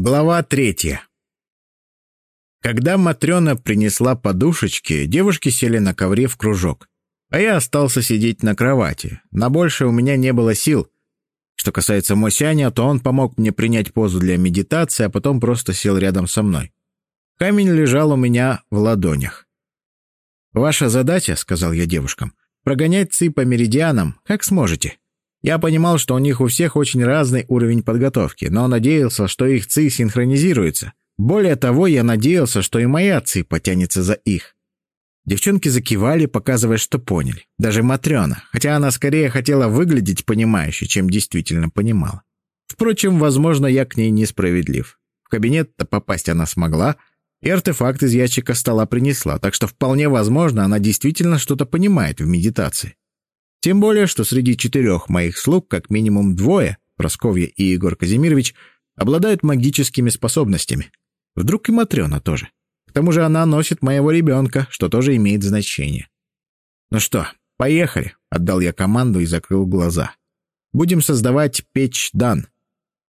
Глава третья. Когда Матрена принесла подушечки, девушки сели на ковре в кружок, а я остался сидеть на кровати. На больше у меня не было сил. Что касается Мосяня, то он помог мне принять позу для медитации, а потом просто сел рядом со мной. Камень лежал у меня в ладонях. «Ваша задача, — сказал я девушкам, — прогонять ци по меридианам, как сможете. Я понимал, что у них у всех очень разный уровень подготовки, но надеялся, что их ЦИ синхронизируется. Более того, я надеялся, что и моя ЦИ потянется за их. Девчонки закивали, показывая, что поняли. Даже Матрена, хотя она скорее хотела выглядеть понимающе, чем действительно понимала. Впрочем, возможно, я к ней несправедлив. В кабинет-то попасть она смогла, и артефакт из ящика стола принесла, так что вполне возможно, она действительно что-то понимает в медитации. Тем более, что среди четырех моих слуг как минимум двое, Просковья и Егор Казимирович, обладают магическими способностями. Вдруг и Матрена тоже. К тому же она носит моего ребенка, что тоже имеет значение. «Ну что, поехали», — отдал я команду и закрыл глаза. «Будем создавать печь Дан».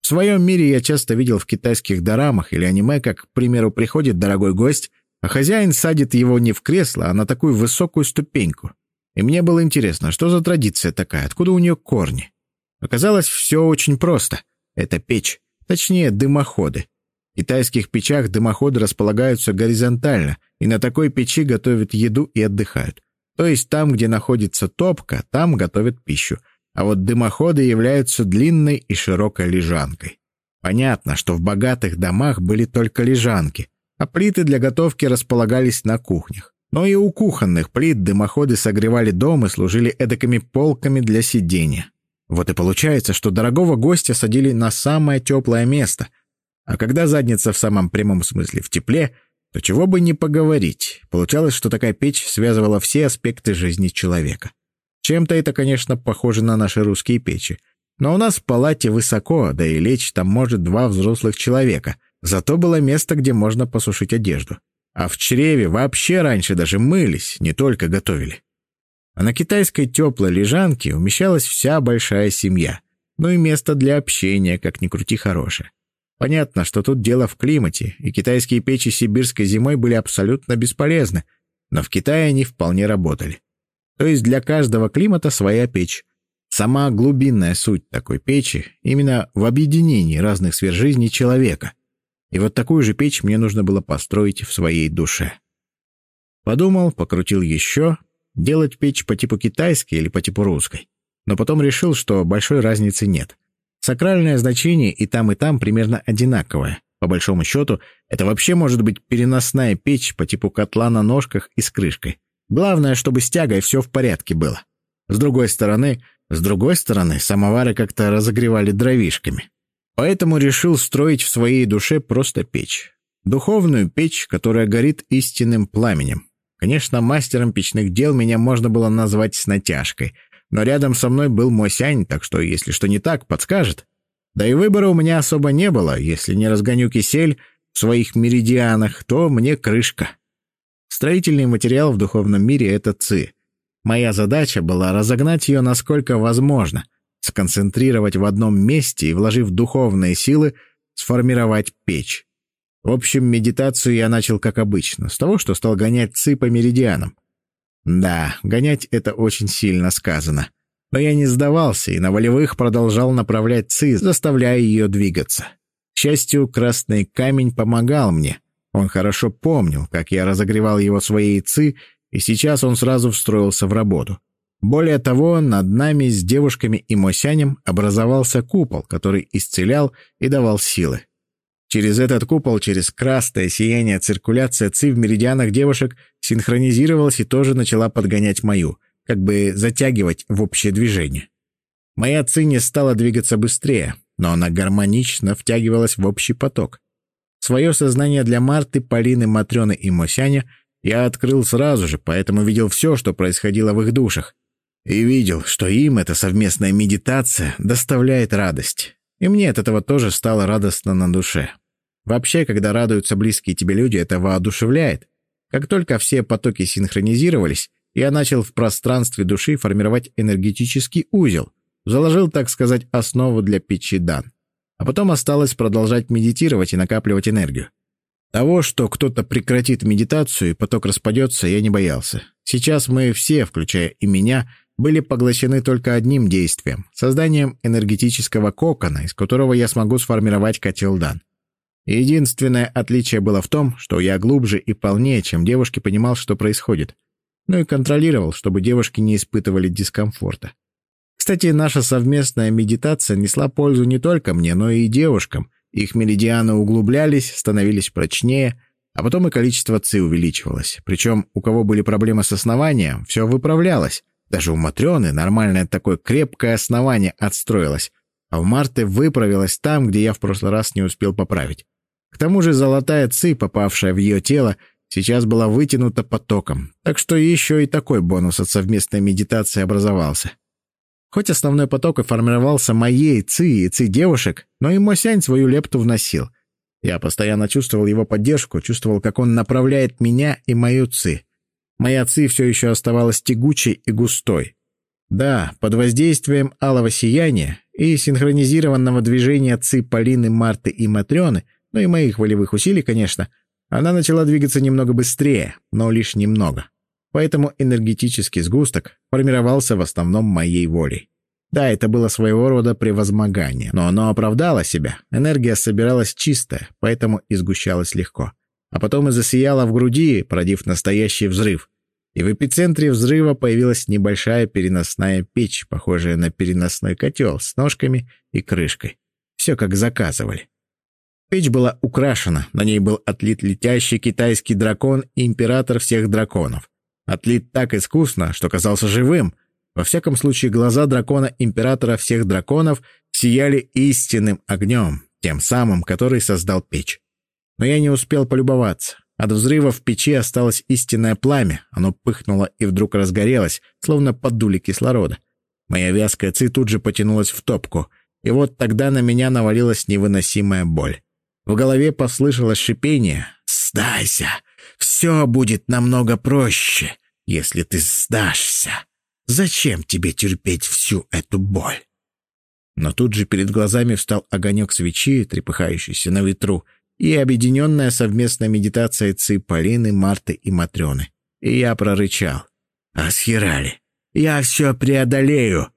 В своем мире я часто видел в китайских дорамах или аниме, как, к примеру, приходит дорогой гость, а хозяин садит его не в кресло, а на такую высокую ступеньку — и мне было интересно, что за традиция такая, откуда у нее корни. Оказалось, все очень просто. Это печь, точнее, дымоходы. В китайских печах дымоходы располагаются горизонтально, и на такой печи готовят еду и отдыхают. То есть там, где находится топка, там готовят пищу. А вот дымоходы являются длинной и широкой лежанкой. Понятно, что в богатых домах были только лежанки, а плиты для готовки располагались на кухнях. Но и у кухонных плит дымоходы согревали дом и служили эдакими полками для сидения. Вот и получается, что дорогого гостя садили на самое теплое место. А когда задница в самом прямом смысле в тепле, то чего бы не поговорить. Получалось, что такая печь связывала все аспекты жизни человека. Чем-то это, конечно, похоже на наши русские печи. Но у нас в палате высоко, да и лечь там может два взрослых человека. Зато было место, где можно посушить одежду. А в чреве вообще раньше даже мылись, не только готовили. А на китайской теплой лежанке умещалась вся большая семья. Ну и место для общения, как ни крути, хорошее. Понятно, что тут дело в климате, и китайские печи сибирской зимой были абсолютно бесполезны, но в Китае они вполне работали. То есть для каждого климата своя печь. Сама глубинная суть такой печи именно в объединении разных сфер жизни человека — и вот такую же печь мне нужно было построить в своей душе. Подумал, покрутил еще, делать печь по типу китайской или по типу русской. Но потом решил, что большой разницы нет. Сакральное значение и там, и там примерно одинаковое. По большому счету, это вообще может быть переносная печь по типу котла на ножках и с крышкой. Главное, чтобы с тягой все в порядке было. С другой стороны, с другой стороны, самовары как-то разогревали дровишками. Поэтому решил строить в своей душе просто печь. Духовную печь, которая горит истинным пламенем. Конечно, мастером печных дел меня можно было назвать с натяжкой, но рядом со мной был Мосянь, так что, если что не так, подскажет. Да и выбора у меня особо не было, если не разгоню кисель в своих меридианах, то мне крышка. Строительный материал в духовном мире — это ци. Моя задача была разогнать ее насколько возможно — сконцентрировать в одном месте и, вложив духовные силы, сформировать печь. В общем, медитацию я начал как обычно, с того, что стал гонять ци по меридианам. Да, гонять это очень сильно сказано. Но я не сдавался и на волевых продолжал направлять ци, заставляя ее двигаться. К счастью, красный камень помогал мне. Он хорошо помнил, как я разогревал его своей ци, и сейчас он сразу встроился в работу. Более того, над нами с девушками и Мосянем образовался купол, который исцелял и давал силы. Через этот купол, через красное сияние циркуляция ЦИ в меридианах девушек синхронизировалась и тоже начала подгонять мою, как бы затягивать в общее движение. Моя ЦИ не стала двигаться быстрее, но она гармонично втягивалась в общий поток. Свое сознание для Марты, Полины, Матрёны и Мосяня я открыл сразу же, поэтому видел все, что происходило в их душах, и видел, что им эта совместная медитация доставляет радость. И мне от этого тоже стало радостно на душе. Вообще, когда радуются близкие тебе люди, это воодушевляет. Как только все потоки синхронизировались, я начал в пространстве души формировать энергетический узел, заложил, так сказать, основу для печи дан. А потом осталось продолжать медитировать и накапливать энергию. Того, что кто-то прекратит медитацию и поток распадется, я не боялся. Сейчас мы все, включая и меня, были поглощены только одним действием — созданием энергетического кокона, из которого я смогу сформировать котел Дан. Единственное отличие было в том, что я глубже и полнее, чем девушки, понимал, что происходит. Ну и контролировал, чтобы девушки не испытывали дискомфорта. Кстати, наша совместная медитация несла пользу не только мне, но и девушкам, их меридианы углублялись, становились прочнее, а потом и количество ЦИ увеличивалось. Причем у кого были проблемы с основанием, все выправлялось. Даже у Матрены нормальное такое крепкое основание отстроилось, а у Марты выправилось там, где я в прошлый раз не успел поправить. К тому же золотая ЦИ, попавшая в ее тело, сейчас была вытянута потоком, так что еще и такой бонус от совместной медитации образовался. Хоть основной поток и формировался моей ци и ци девушек, но и Мосянь свою лепту вносил. Я постоянно чувствовал его поддержку, чувствовал, как он направляет меня и мою ци. Моя ци все еще оставалась тягучей и густой. Да, под воздействием алого сияния и синхронизированного движения ци Полины, Марты и Матрены, ну и моих волевых усилий, конечно, она начала двигаться немного быстрее, но лишь немного поэтому энергетический сгусток формировался в основном моей волей. Да, это было своего рода превозмогание, но оно оправдало себя. Энергия собиралась чистая, поэтому и сгущалась легко. А потом и засияла в груди, породив настоящий взрыв. И в эпицентре взрыва появилась небольшая переносная печь, похожая на переносной котел с ножками и крышкой. Все как заказывали. Печь была украшена, на ней был отлит летящий китайский дракон и император всех драконов. Отлит так искусно, что казался живым. Во всяком случае, глаза дракона-императора всех драконов сияли истинным огнем, тем самым, который создал печь. Но я не успел полюбоваться. От взрыва в печи осталось истинное пламя. Оно пыхнуло и вдруг разгорелось, словно подули кислорода. Моя вязкая ци тут же потянулась в топку. И вот тогда на меня навалилась невыносимая боль. В голове послышалось шипение. «Сдайся! Все будет намного проще, если ты сдашься. Зачем тебе терпеть всю эту боль?» Но тут же перед глазами встал огонек свечи, трепыхающийся на ветру, и объединенная совместная медитация Ци Полины, Марты и Матрены. И я прорычал. «Асхирали, я все преодолею!»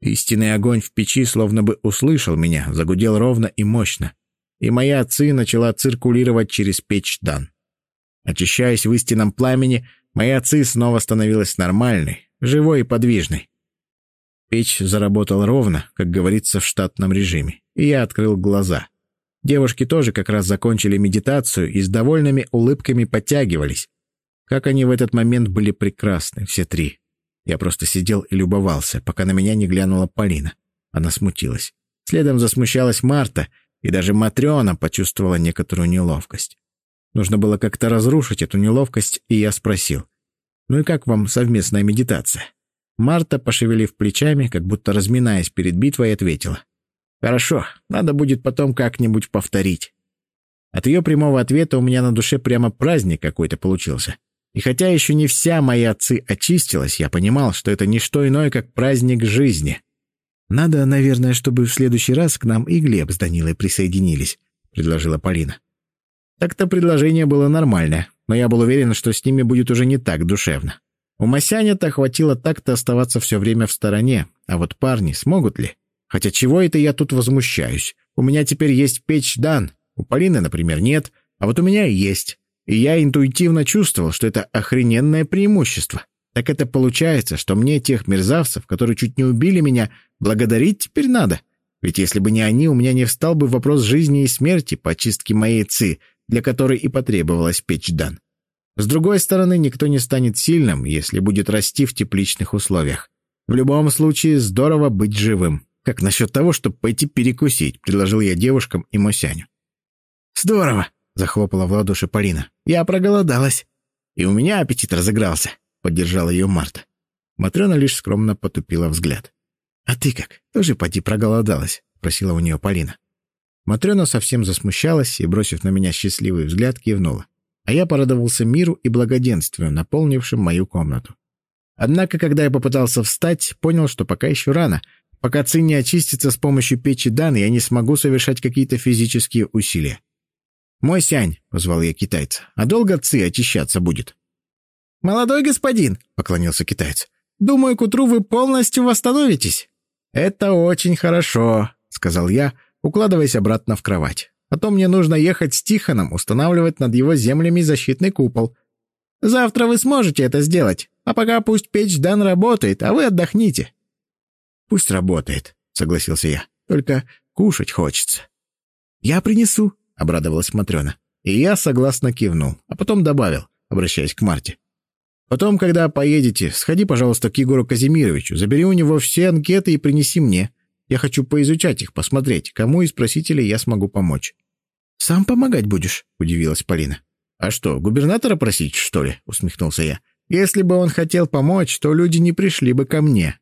Истинный огонь в печи словно бы услышал меня, загудел ровно и мощно, и моя Ци начала циркулировать через печь Дан. Очищаясь в истинном пламени, моя ци снова становилась нормальной, живой и подвижной. Печь заработала ровно, как говорится в штатном режиме, и я открыл глаза. Девушки тоже как раз закончили медитацию и с довольными улыбками подтягивались. Как они в этот момент были прекрасны, все три. Я просто сидел и любовался, пока на меня не глянула Полина. Она смутилась. Следом засмущалась Марта, и даже Матрена почувствовала некоторую неловкость. Нужно было как-то разрушить эту неловкость, и я спросил. «Ну и как вам совместная медитация?» Марта, пошевелив плечами, как будто разминаясь перед битвой, ответила. «Хорошо, надо будет потом как-нибудь повторить». От ее прямого ответа у меня на душе прямо праздник какой-то получился. И хотя еще не вся моя отцы очистилась, я понимал, что это не что иное, как праздник жизни. «Надо, наверное, чтобы в следующий раз к нам и Глеб с Данилой присоединились», — предложила Полина. Так-то предложение было нормальное, но я был уверен, что с ними будет уже не так душевно. У Масяня-то хватило так-то оставаться все время в стороне, а вот парни смогут ли? Хотя чего это я тут возмущаюсь? У меня теперь есть печь Дан, у Полины, например, нет, а вот у меня есть. И я интуитивно чувствовал, что это охрененное преимущество. Так это получается, что мне тех мерзавцев, которые чуть не убили меня, благодарить теперь надо. Ведь если бы не они, у меня не встал бы вопрос жизни и смерти по очистке моей ци, для которой и потребовалась печь Дан. С другой стороны, никто не станет сильным, если будет расти в тепличных условиях. В любом случае, здорово быть живым. Как насчет того, чтобы пойти перекусить, предложил я девушкам и Мосяню. «Здорово!» — захлопала в ладоши Полина. «Я проголодалась». «И у меня аппетит разыгрался», — поддержала ее Марта. Матрена лишь скромно потупила взгляд. «А ты как? Тоже поди проголодалась?» — просила у нее Полина. Матрена совсем засмущалась и, бросив на меня счастливый взгляд, кивнула. А я порадовался миру и благоденствию, наполнившим мою комнату. Однако, когда я попытался встать, понял, что пока еще рано. Пока ци не очистится с помощью печи Дан, я не смогу совершать какие-то физические усилия. «Мой сянь», — позвал я китайца, — «а долго ци очищаться будет?» «Молодой господин», — поклонился китаец, — «думаю, к утру вы полностью восстановитесь». «Это очень хорошо», — сказал я, укладываясь обратно в кровать. «А то мне нужно ехать с Тихоном, устанавливать над его землями защитный купол. Завтра вы сможете это сделать, а пока пусть печь Дан работает, а вы отдохните». «Пусть работает», — согласился я. «Только кушать хочется». «Я принесу», — обрадовалась Матрена. И я согласно кивнул, а потом добавил, обращаясь к Марте. «Потом, когда поедете, сходи, пожалуйста, к Егору Казимировичу, забери у него все анкеты и принеси мне. Я хочу поизучать их, посмотреть, кому из просителей я смогу помочь». «Сам помогать будешь?» — удивилась Полина. «А что, губернатора просить, что ли?» — усмехнулся я. «Если бы он хотел помочь, то люди не пришли бы ко мне,